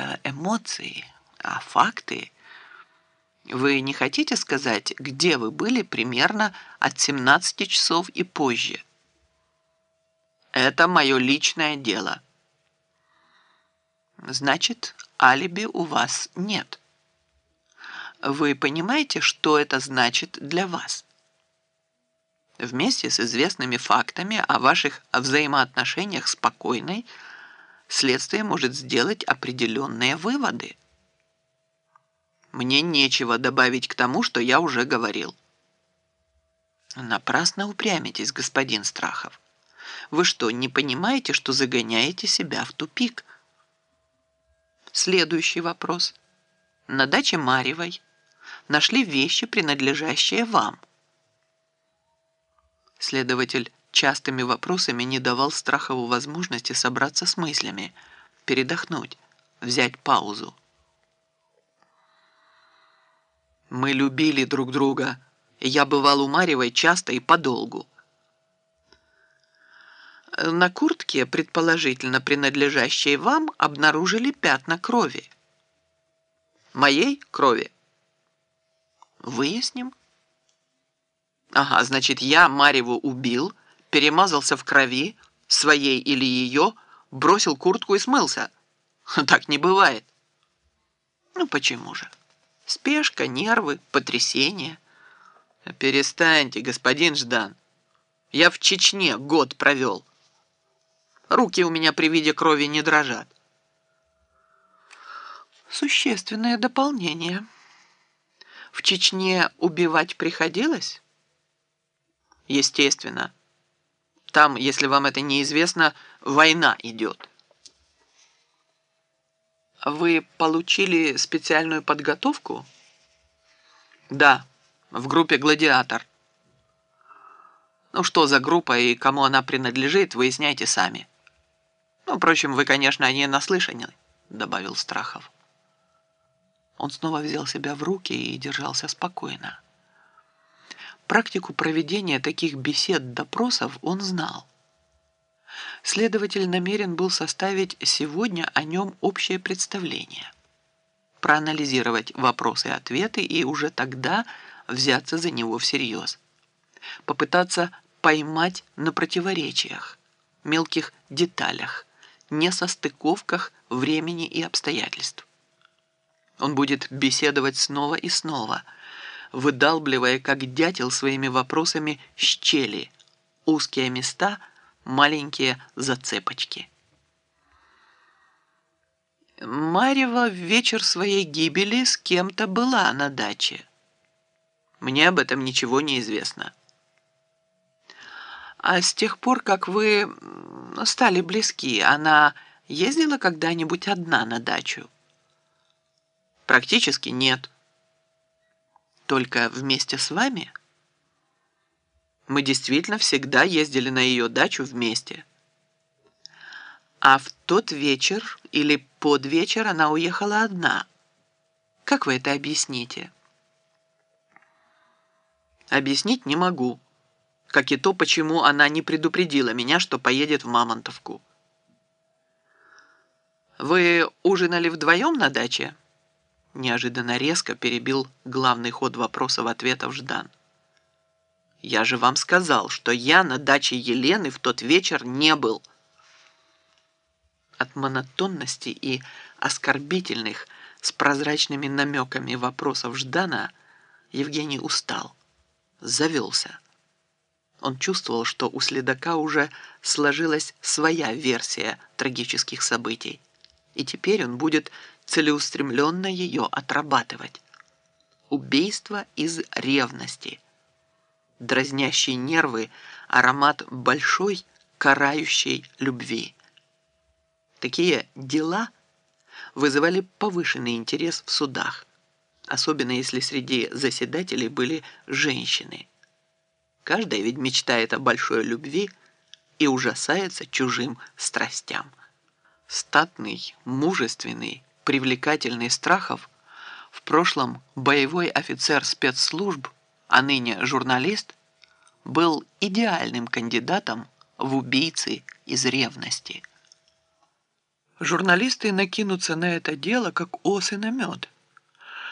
это эмоции, а факты... Вы не хотите сказать, где вы были примерно от 17 часов и позже? Это мое личное дело. Значит, алиби у вас нет. Вы понимаете, что это значит для вас? Вместе с известными фактами о ваших взаимоотношениях спокойной следствие может сделать определенные выводы. Мне нечего добавить к тому, что я уже говорил. Напрасно упрямитесь, господин Страхов. Вы что, не понимаете, что загоняете себя в тупик? Следующий вопрос. На даче Марьевой нашли вещи, принадлежащие вам. Следователь частыми вопросами не давал Страхову возможности собраться с мыслями, передохнуть, взять паузу. Мы любили друг друга. Я бывал у Марьевой часто и подолгу. На куртке, предположительно принадлежащей вам, обнаружили пятна крови. Моей крови. Выясним. Ага, значит, я Марьеву убил, перемазался в крови, своей или ее, бросил куртку и смылся. Так не бывает. Ну почему же? Спешка, нервы, потрясение. Перестаньте, господин Ждан. Я в Чечне год провел. Руки у меня при виде крови не дрожат. Существенное дополнение. В Чечне убивать приходилось? Естественно. Там, если вам это неизвестно, война идет. Вы получили специальную подготовку? Да, в группе «Гладиатор». Ну, что за группа и кому она принадлежит, выясняйте сами. Ну, впрочем, вы, конечно, о ней наслышаны, добавил Страхов. Он снова взял себя в руки и держался спокойно. Практику проведения таких бесед, допросов он знал. Следователь намерен был составить сегодня о нем общее представление, проанализировать вопросы и ответы и уже тогда взяться за него всерьез, попытаться поймать на противоречиях, мелких деталях, несостыковках времени и обстоятельств. Он будет беседовать снова и снова, выдалбливая, как дятел, своими вопросами щели, узкие места – маленькие зацепочки. Марева в вечер своей гибели с кем-то была на даче. Мне об этом ничего не известно. А с тех пор, как вы стали близки, она ездила когда-нибудь одна на дачу? Практически нет. Только вместе с вами – мы действительно всегда ездили на ее дачу вместе. А в тот вечер или под вечер она уехала одна. Как вы это объясните? Объяснить не могу. Как и то, почему она не предупредила меня, что поедет в Мамонтовку. «Вы ужинали вдвоем на даче?» Неожиданно резко перебил главный ход вопросов-ответов Ждан. Я же вам сказал, что я на даче Елены в тот вечер не был. От монотонности и оскорбительных с прозрачными намеками вопросов Ждана Евгений устал, завелся. Он чувствовал, что у следака уже сложилась своя версия трагических событий, и теперь он будет целеустремленно ее отрабатывать. Убийство из ревности – дразнящий нервы аромат большой карающей любви. Такие дела вызывали повышенный интерес в судах, особенно если среди заседателей были женщины. Каждая ведь мечтает о большой любви и ужасается чужим страстям. Статный, мужественный, привлекательный Страхов, в прошлом боевой офицер спецслужб – а ныне журналист, был идеальным кандидатом в убийцы из ревности. журналисты накинутся на это дело, как осы на мед.